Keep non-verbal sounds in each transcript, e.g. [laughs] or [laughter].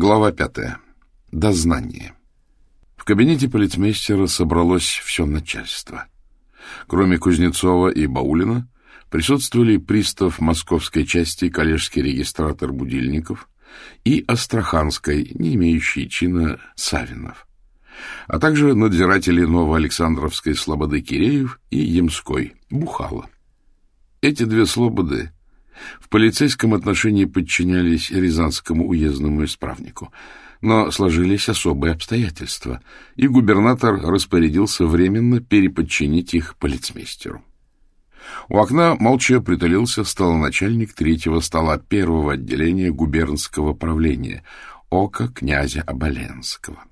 Глава пятая. Дознание. В кабинете полицмейстера собралось все начальство. Кроме Кузнецова и Баулина, присутствовали пристав московской части, коллежский регистратор Будильников и Астраханской, не имеющий чина Савинов, а также надзиратели Новоалександровской слободы Киреев и Ямской Бухало. Эти две слободы в полицейском отношении подчинялись Рязанскому уездному исправнику, но сложились особые обстоятельства, и губернатор распорядился временно переподчинить их полицмейстеру. У окна молча притулился столоначальник третьего стола первого отделения губернского правления, ока князя Оболенского.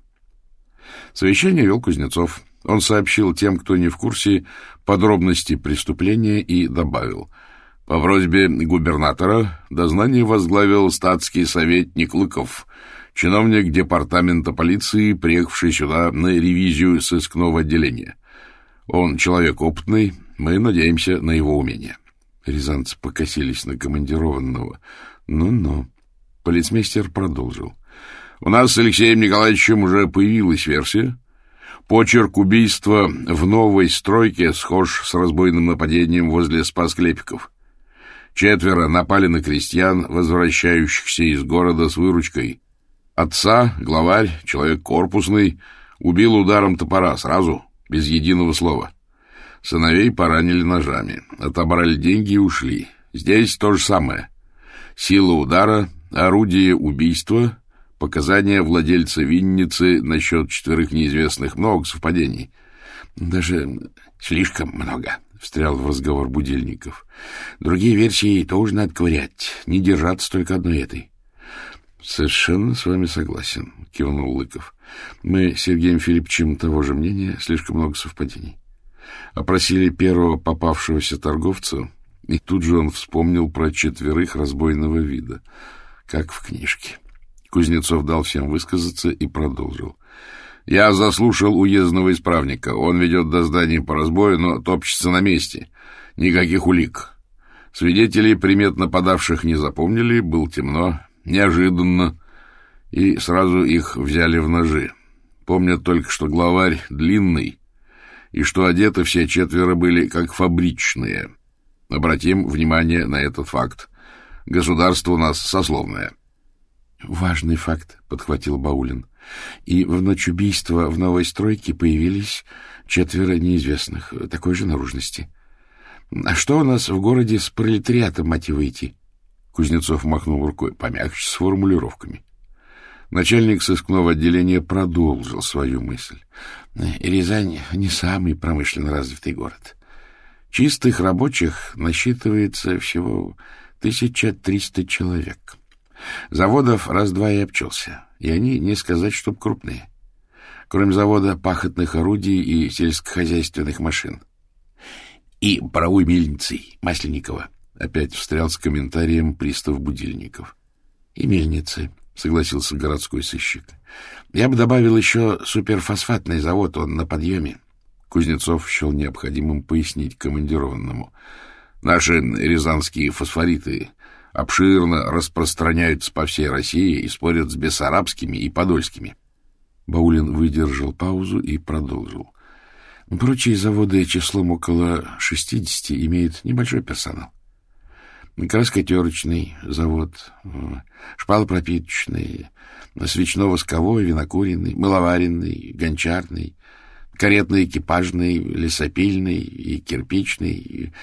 Совещание вел Кузнецов. Он сообщил тем, кто не в курсе, подробности преступления и добавил — по просьбе губернатора дознание возглавил статский советник Лыков, чиновник департамента полиции, приехавший сюда на ревизию сыскного отделения. Он человек опытный, мы надеемся на его умение. Рязанцы покосились на командированного. Ну-ну. Полицмейстер продолжил. У нас с Алексеем Николаевичем уже появилась версия. Почерк убийства в новой стройке схож с разбойным нападением возле Спас-Клепиков. Четверо напали на крестьян, возвращающихся из города с выручкой. Отца, главарь, человек корпусный, убил ударом топора сразу, без единого слова. Сыновей поранили ножами, отобрали деньги и ушли. Здесь то же самое. Сила удара, орудие убийства, показания владельца винницы насчет четверых неизвестных много совпадений. Даже слишком много. — встрял в разговор Будильников. — Другие версии тоже надо ковырять, не держаться только одной этой. — Совершенно с вами согласен, — кивнул Лыков. — Мы с Сергеем Филипповичем того же мнения, слишком много совпадений. Опросили первого попавшегося торговца, и тут же он вспомнил про четверых разбойного вида, как в книжке. Кузнецов дал всем высказаться и продолжил. — я заслушал уездного исправника. Он ведет дознание по разбою, но топчется на месте. Никаких улик. Свидетелей примет нападавших не запомнили, было темно, неожиданно, и сразу их взяли в ножи. Помнят только, что главарь длинный, и что одеты все четверо были как фабричные. Обратим внимание на этот факт. Государство у нас сословное. — Важный факт, — подхватил Баулин и в ночь убийства в новой стройке появились четверо неизвестных такой же наружности. А что у нас в городе с пролетариатом, мать его, идти? Кузнецов махнул рукой, помягче с формулировками. Начальник сыскного отделения продолжил свою мысль. Рязань не самый промышленно развитый город. Чистых рабочих насчитывается всего 1300 человек. Заводов раз-два и обчелся и они, не сказать, чтоб крупные. Кроме завода пахотных орудий и сельскохозяйственных машин. И паровой мельницы Масленникова. Опять встрял с комментарием пристав Будильников. И мельницы, согласился городской сыщик. Я бы добавил еще суперфосфатный завод, он на подъеме. Кузнецов счел необходимым пояснить командированному. Наши рязанские фосфориты обширно распространяются по всей России и спорят с бессарабскими и подольскими. Баулин выдержал паузу и продолжил. Прочие заводы числом около 60 имеют небольшой персонал. Краскотерочный завод, шпалопропиточный, свечно-восковой, винокуренный, мыловаренный, гончарный, каретно-экипажный, лесопильный и кирпичный.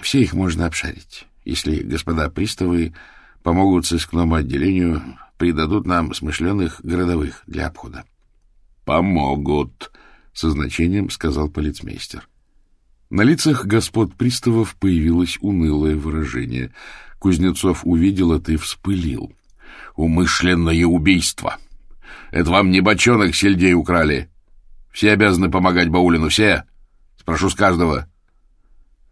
Все их можно обшарить если господа приставы помогут сыскному отделению, придадут нам смышленых городовых для обхода. — Помогут, — со значением сказал полицмейстер. На лицах господ приставов появилось унылое выражение. Кузнецов увидел это и вспылил. — Умышленное убийство! Это вам не бочонок сельдей украли! Все обязаны помогать Баулину, все! Спрошу с каждого.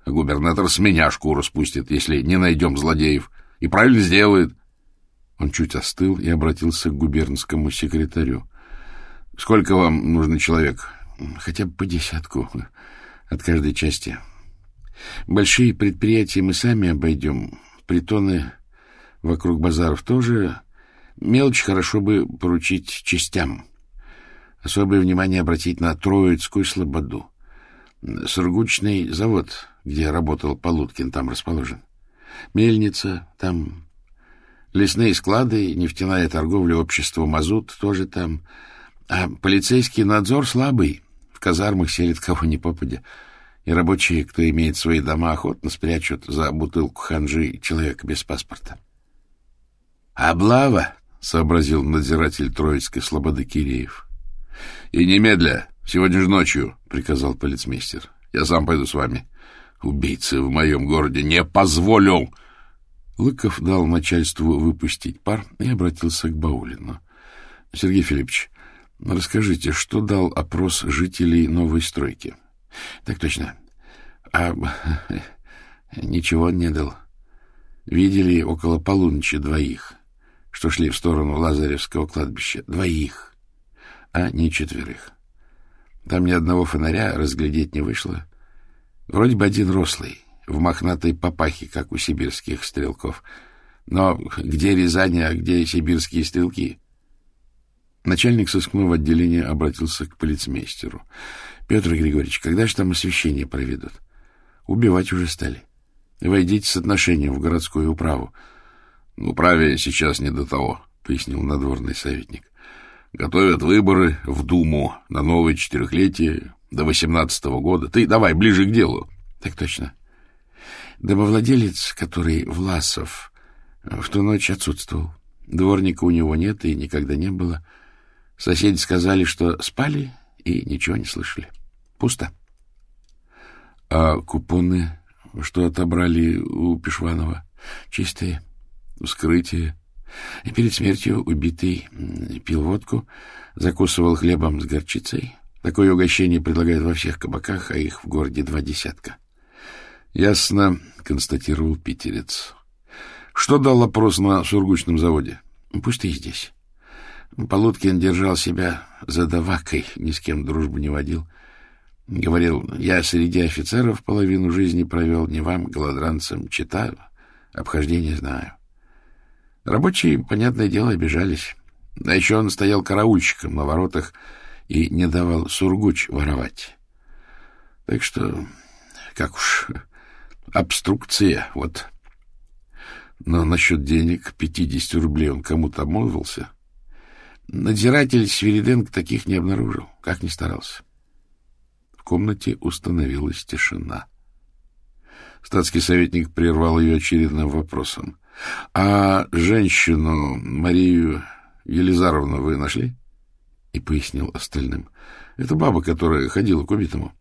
Губернатор с меня шкуру спустит, если не найдем злодеев. И правильно сделает. Он чуть остыл и обратился к губернскому секретарю. — Сколько вам нужно человек? — Хотя бы по десятку от каждой части. Большие предприятия мы сами обойдем. Притоны вокруг базаров тоже. Мелочь хорошо бы поручить частям. Особое внимание обратить на Троицкую слободу. Сургучный завод, где работал Полуткин, там расположен. Мельница там. Лесные склады, нефтяная торговля, общество «Мазут» тоже там. А полицейский надзор слабый. В казармах селит кого ни попадя. И рабочие, кто имеет свои дома, охотно спрячут за бутылку ханжи человека без паспорта. «Облава!» — сообразил надзиратель Троицкой слободы Киреев. — И немедля, сегодня же ночью, — приказал полицмейстер. — Я сам пойду с вами. Убийцы в моем городе не позволю! Лыков дал начальству выпустить пар и обратился к Баулину. — Сергей Филиппович, расскажите, что дал опрос жителей новой стройки? — Так точно. — А [laughs] ничего не дал. Видели около полуночи двоих, что шли в сторону Лазаревского кладбища. Двоих а не четверых. Там ни одного фонаря разглядеть не вышло. Вроде бы один рослый, в мохнатой папахе, как у сибирских стрелков. Но где Рязань, а где сибирские стрелки? Начальник сыскного отделения обратился к полицмейстеру. — Петр Григорьевич, когда же там освещение проведут? Убивать уже стали. Войдите с отношением в городскую управу. — Управе сейчас не до того, — пояснил надворный советник. Готовят выборы в Думу на новое четырехлетие до восемнадцатого года. Ты давай ближе к делу. Так точно. Домовладелец, который Власов, в ту ночь отсутствовал. Дворника у него нет и никогда не было. Соседи сказали, что спали и ничего не слышали. Пусто. А купоны, что отобрали у Пешванова, чистые, вскрытие, и перед смертью убитый пил водку, закусывал хлебом с горчицей. Такое угощение предлагают во всех кабаках, а их в городе два десятка. — Ясно, — констатировал питерец. — Что дал опрос на сургучном заводе? — Пусть ты здесь. Полуткин держал себя задавакой, ни с кем дружбу не водил. Говорил, я среди офицеров половину жизни провел, не вам, голодранцам, читаю, обхождение знаю. Рабочие, понятное дело, обижались. А еще он стоял караульщиком на воротах и не давал сургуч воровать. Так что, как уж, обструкция, вот. Но насчет денег, 50 рублей, он кому-то обмолвился. Надзиратель Свириденко таких не обнаружил, как ни старался. В комнате установилась тишина. Статский советник прервал ее очередным вопросом. А женщину Марию Елизаровну вы нашли? И пояснил остальным. Это баба, которая ходила к убитому.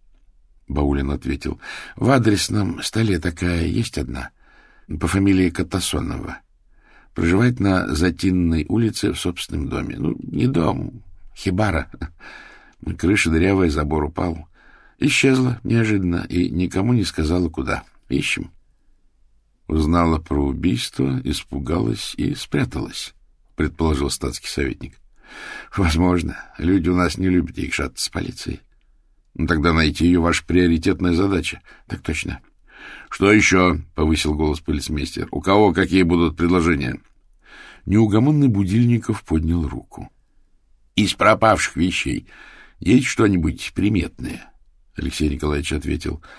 Баулин ответил. В адресном столе такая есть одна, по фамилии Катасонова. Проживает на Затинной улице в собственном доме. Ну, не дом, хибара. Крыша дырявая, забор упал. Исчезла неожиданно и никому не сказала, куда. Ищем. Узнала про убийство, испугалась и спряталась, предположил статский советник. Возможно. Люди у нас не любят их шататься с полицией. Ну, тогда найти ее ваша приоритетная задача. Так точно. Что еще? — повысил голос полицмейстер. У кого какие будут предложения? Неугомонный Будильников поднял руку. Из пропавших вещей есть что-нибудь приметное? Алексей Николаевич ответил. —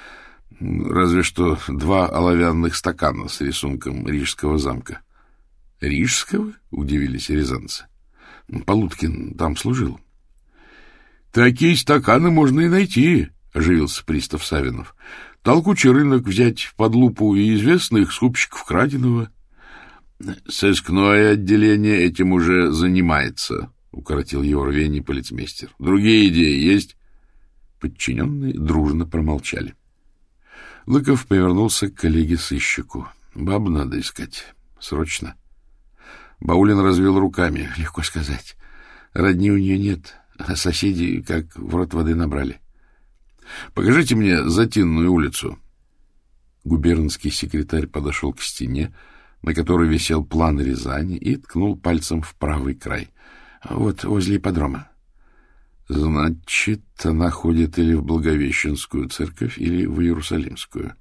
Разве что два оловянных стакана с рисунком Рижского замка. — Рижского? — удивились рязанцы. — Полуткин там служил. — Такие стаканы можно и найти, — оживился пристав Савинов. — Толкучий рынок взять под лупу и известных скупщиков краденого. — Сыскное отделение этим уже занимается, — укоротил его рвение полицмейстер. — Другие идеи есть? Подчиненные дружно промолчали. Лыков повернулся к коллеге-сыщику. Бабу надо искать. Срочно. Баулин развел руками. Легко сказать. Родни у нее нет, а соседи как в рот воды набрали. Покажите мне Затинную улицу. Губернский секретарь подошел к стене, на которой висел план Рязани, и ткнул пальцем в правый край. Вот возле ипподрома. Значит, она ходит или в Благовещенскую церковь, или в Иерусалимскую.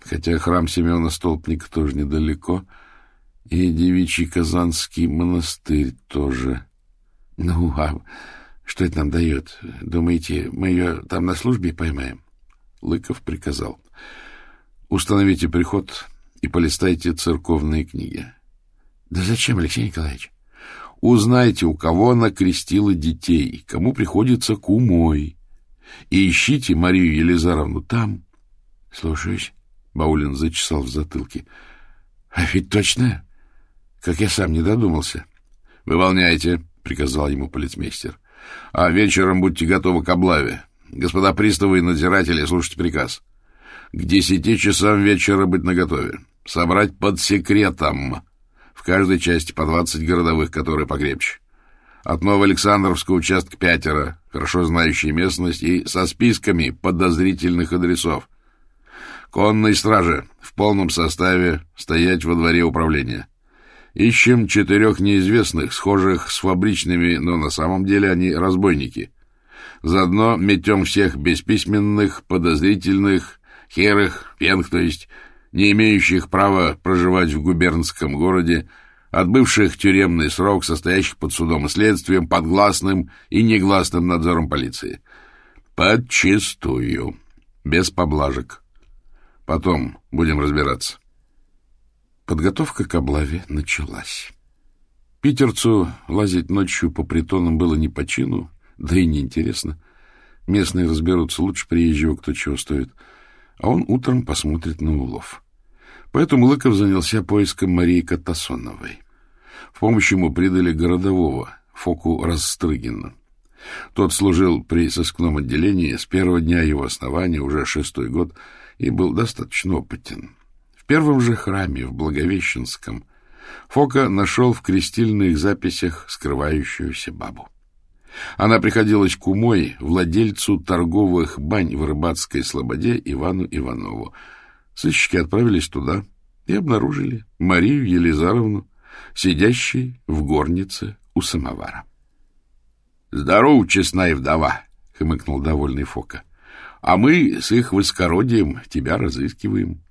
Хотя храм Семена Столпника тоже недалеко. И девичий Казанский монастырь тоже. Ну, а что это нам дает? Думаете, мы ее там на службе поймаем? Лыков приказал. Установите приход и полистайте церковные книги. Да зачем, Алексей Николаевич? Узнайте, у кого она крестила детей, кому приходится кумой. И ищите Марию Елизаровну там. Слушаюсь. Баулин зачесал в затылке. А ведь точно, как я сам не додумался. Выполняйте, приказал ему полицмейстер. А вечером будьте готовы к облаве. Господа приставы и надзиратели, слушайте приказ. К десяти часам вечера быть наготове. Собрать под секретом в каждой части по двадцать городовых, которые покрепче. От Новоалександровского участка пятеро, хорошо знающие местность и со списками подозрительных адресов. Конной страже в полном составе стоять во дворе управления. Ищем четырех неизвестных, схожих с фабричными, но на самом деле они разбойники. Заодно метем всех бесписьменных, подозрительных, херых, пенг, то есть не имеющих права проживать в губернском городе, отбывших тюремный срок, состоящих под судом и следствием, под гласным и негласным надзором полиции. Подчистую, без поблажек. Потом будем разбираться. Подготовка к облаве началась. Питерцу лазить ночью по притонам было не по чину, да и неинтересно. Местные разберутся лучше приезжего, кто чего стоит — а он утром посмотрит на улов. Поэтому Лыков занялся поиском Марии Катасоновой. В помощь ему придали городового, Фоку Растрыгина. Тот служил при сыскном отделении с первого дня его основания, уже шестой год, и был достаточно опытен. В первом же храме, в Благовещенском, Фока нашел в крестильных записях скрывающуюся бабу. Она приходилась кумой владельцу торговых бань в Рыбацкой Слободе Ивану Иванову. Сыщики отправились туда и обнаружили Марию Елизаровну, сидящей в горнице у самовара. — Здорово, честная вдова! — хмыкнул довольный Фока. — А мы с их воскородием тебя разыскиваем. —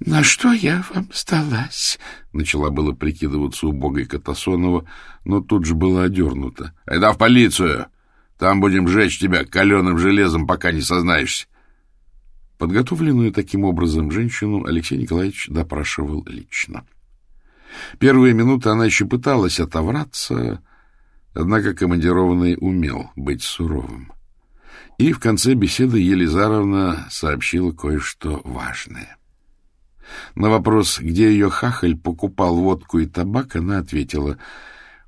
на что я вам сдалась? Начала было прикидываться убогой Катасонова, но тут же была одернута. — Это в полицию! Там будем жечь тебя каленым железом, пока не сознаешься. Подготовленную таким образом женщину Алексей Николаевич допрашивал лично. Первые минуты она еще пыталась отовраться, однако командированный умел быть суровым. И в конце беседы Елизаровна сообщила кое-что важное. На вопрос, где ее хахаль покупал водку и табак, она ответила,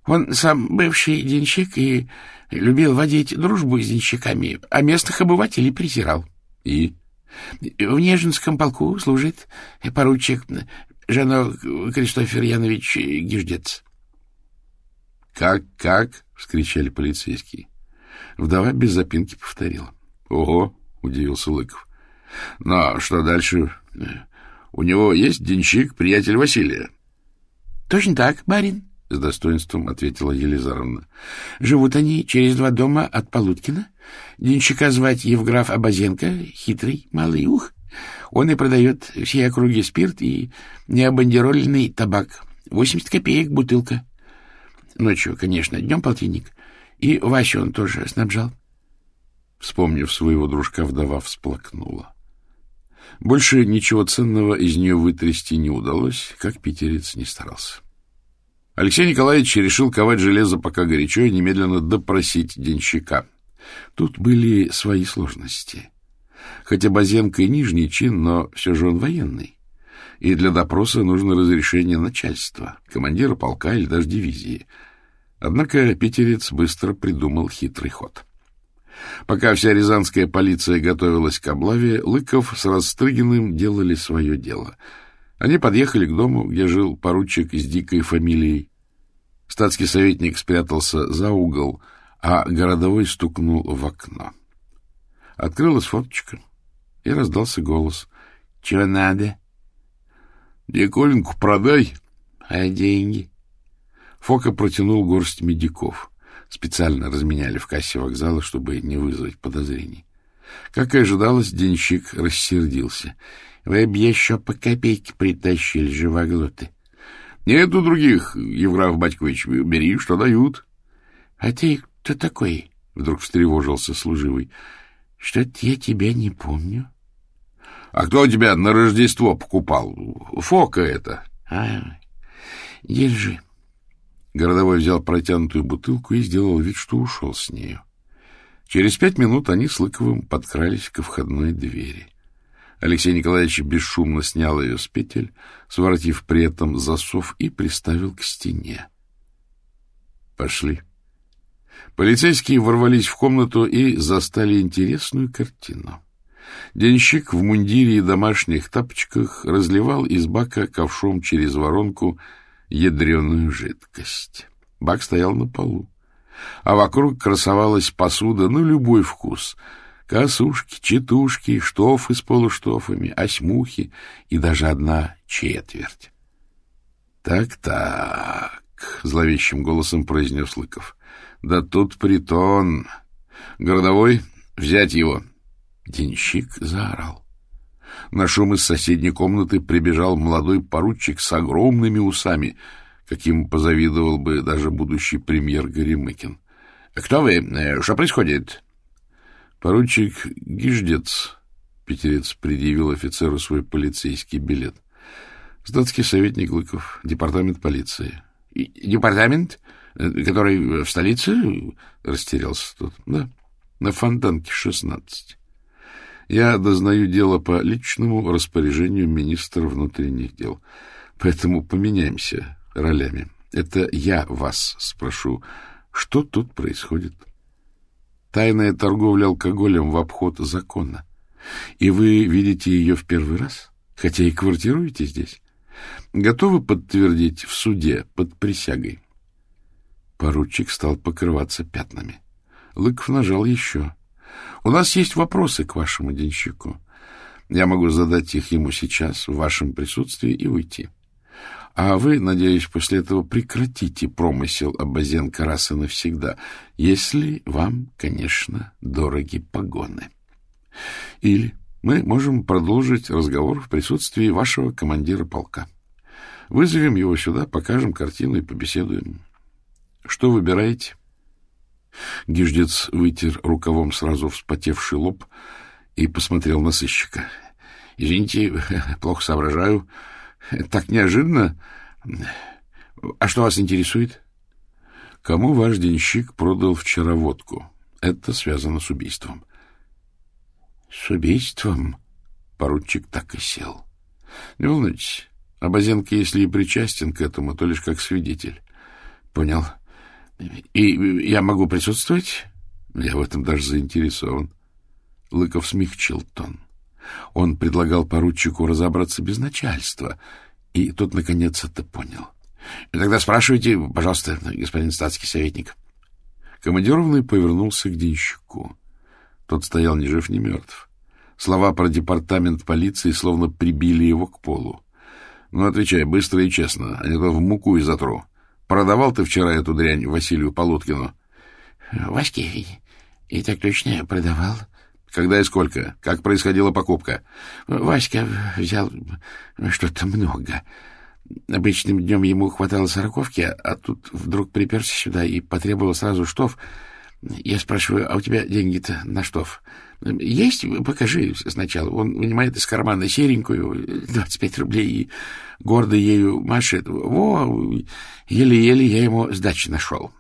«Он сам бывший денщик и любил водить дружбу с денщиками, а местных обывателей презирал». «И?» «В Нежинском полку служит поручик Жано Кристофер Янович Гиждец». «Как, как?» — вскричали полицейские. Вдова без запинки повторила. «Ого!» — удивился Лыков. «Ну, а что дальше? У него есть денщик, приятель Василия. — Точно так, барин, — с достоинством ответила Елизаровна. — Живут они через два дома от Полуткина. Денщика звать Евграф Абазенко, хитрый, малый ух. Он и продает все округи спирт и необандерольный табак. Восемьдесят копеек бутылка. Ночью, конечно, днем полтинник. И Васю он тоже снабжал. Вспомнив своего дружка, вдова всплакнула. Больше ничего ценного из нее вытрясти не удалось, как питерец не старался. Алексей Николаевич решил ковать железо пока горячо и немедленно допросить денщика. Тут были свои сложности. Хотя Базенко и нижний чин, но все же он военный. И для допроса нужно разрешение начальства, командира полка или даже дивизии. Однако питерец быстро придумал хитрый ход — Пока вся рязанская полиция готовилась к облаве, Лыков с Растрыгиным делали свое дело. Они подъехали к дому, где жил поручик с дикой фамилией. Статский советник спрятался за угол, а городовой стукнул в окно. Открылась форточка, и раздался голос. — Чего надо? — Диковинку продай. — А деньги? Фока протянул горсть медиков. Специально разменяли в кассе вокзала, чтобы не вызвать подозрений. Как и ожидалось, денщик рассердился. — Вы б еще по копейке притащили, живоглоты. Нету других, Евграф Батькович. Бери, что дают. — А ты кто такой? — вдруг встревожился служивый. — Что-то я тебя не помню. — А кто тебя на Рождество покупал? Фока это. — А, держи. Городовой взял протянутую бутылку и сделал вид, что ушел с нею. Через пять минут они с Лыковым подкрались ко входной двери. Алексей Николаевич бесшумно снял ее с петель, своротив при этом засов и приставил к стене. Пошли. Полицейские ворвались в комнату и застали интересную картину. Денщик в мундире и домашних тапочках разливал из бака ковшом через воронку ядреную жидкость. Бак стоял на полу, а вокруг красовалась посуда на любой вкус — Косушки, четушки, штофы с полуштофами, осьмухи и даже одна четверть. «Так-так», — зловещим голосом произнес Лыков. «Да тут притон. Городовой, взять его!» Денщик заорал. На шум из соседней комнаты прибежал молодой поручик с огромными усами, каким позавидовал бы даже будущий премьер Горемыкин. — Кто вы? Э, что происходит? Поручик Гиждец, пятерец, предъявил офицеру свой полицейский билет. Статский советник Лыков, департамент полиции. — Департамент? Который в столице? — растерялся тот. — Да, на Фонтанке, 16. Я дознаю дело по личному распоряжению министра внутренних дел. Поэтому поменяемся ролями. Это я вас спрошу, что тут происходит? — Тайная торговля алкоголем в обход закона. И вы видите ее в первый раз, хотя и квартируете здесь. Готовы подтвердить в суде под присягой? Поручик стал покрываться пятнами. Лыков нажал еще. — У нас есть вопросы к вашему денщику. Я могу задать их ему сейчас, в вашем присутствии, и уйти. — а вы, надеюсь, после этого прекратите промысел Абазенко раз и навсегда, если вам, конечно, дороги погоны. Или мы можем продолжить разговор в присутствии вашего командира полка. Вызовем его сюда, покажем картину и побеседуем. Что выбираете? Гиждец вытер рукавом сразу вспотевший лоб и посмотрел на сыщика. — Извините, [laughs] плохо соображаю. Так неожиданно. А что вас интересует? Кому ваш денщик продал вчера водку? Это связано с убийством. С убийством? Поручик так и сел. Не волнуйтесь. Абазенко, если и причастен к этому, то лишь как свидетель. Понял. И я могу присутствовать? Я в этом даже заинтересован. Лыков смягчил тон. Он предлагал поручику разобраться без начальства, и тот, наконец, это понял. — Тогда спрашивайте, пожалуйста, господин статский советник. Командированный повернулся к денщику. Тот стоял ни жив, ни мертв. Слова про департамент полиции словно прибили его к полу. — Ну, отвечай, быстро и честно, а не то в муку и затру. Продавал ты вчера эту дрянь Василию Полуткину? — Ваське, и так точно продавал. Когда и сколько? Как происходила покупка? Васька взял что-то много. Обычным днем ему хватало сороковки, а тут вдруг приперся сюда и потребовал сразу штоф. Я спрашиваю, а у тебя деньги-то на штоф? Есть? Покажи сначала. Он вынимает из кармана серенькую, 25 рублей, и гордо ею машет. Во, еле-еле я ему сдачи нашел.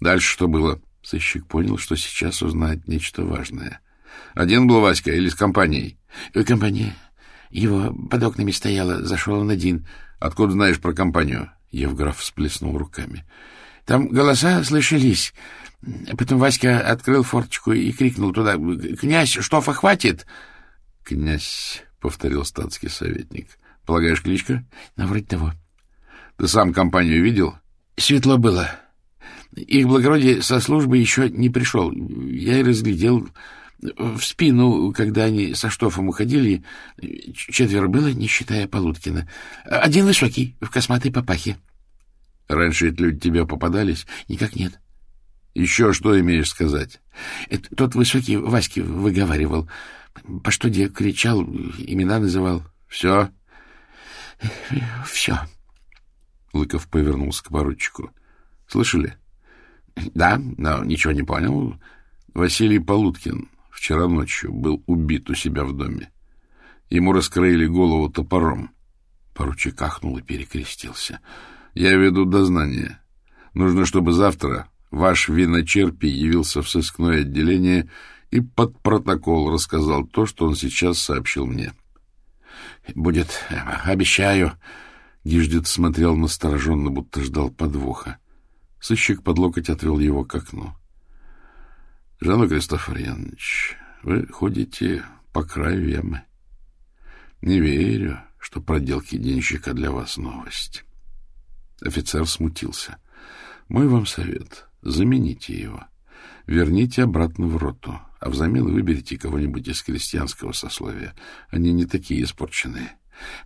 Дальше что было? Сыщик понял, что сейчас узнает нечто важное. Один был Васька или с компанией? Э, — Компания. Его под окнами стояла, зашел он один. — Откуда знаешь про компанию? Евграф всплеснул руками. — Там голоса слышались. Потом Васька открыл форточку и крикнул туда. — Князь, штофа хватит? — Князь, — повторил статский советник. — Полагаешь, кличка? — На вроде того. — Ты сам компанию видел? — Светло было. Их благородие со службы еще не пришел. Я и разглядел в спину, когда они со штофом уходили, четверо было, не считая Полуткина. Один высокий, в косматой папахе. — Раньше эти люди тебе попадались? — Никак нет. — Еще что имеешь сказать? Это тот высокий Ваське выговаривал. По что где кричал, имена называл. — Все? — Все. Лыков повернулся к поручику. — Слышали? — Да, но ничего не понял. Василий Полуткин вчера ночью был убит у себя в доме. Ему раскроили голову топором. Поручик ахнул и перекрестился. — Я веду дознание. Нужно, чтобы завтра ваш виночерпий явился в сыскное отделение и под протокол рассказал то, что он сейчас сообщил мне. — Будет, обещаю. Гиждет смотрел настороженно, будто ждал подвоха. Сыщик под локоть отвел его к окну. — Жанна Кристофор Янович, вы ходите по краю ямы. Не верю, что проделки денщика для вас новость. Офицер смутился. Мой вам совет — замените его. Верните обратно в роту, а взамен выберите кого-нибудь из крестьянского сословия. Они не такие испорченные.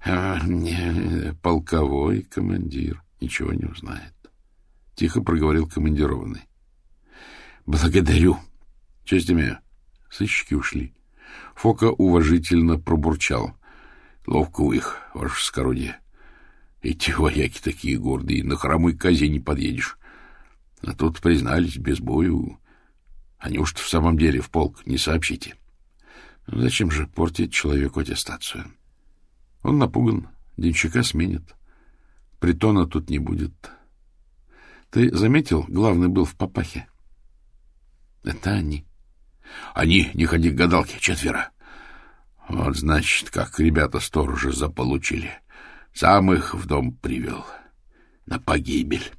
А, не, полковой командир ничего не узнает. Тихо проговорил командированный. — Благодарю. — Честь имею. Сыщики ушли. Фока уважительно пробурчал. — Ловко у их, ваше скородие. Эти вояки такие гордые, на хромой козе не подъедешь. А тут признались без бою. А неужто в самом деле в полк не сообщите? Ну, зачем же портить человеку аттестацию? Он напуган, денщика сменит. Притона тут не будет. Ты заметил, главный был в папахе? Это они. Они, не ходи к гадалке, четверо. Вот, значит, как ребята-сторожи заполучили. Сам их в дом привел. На погибель.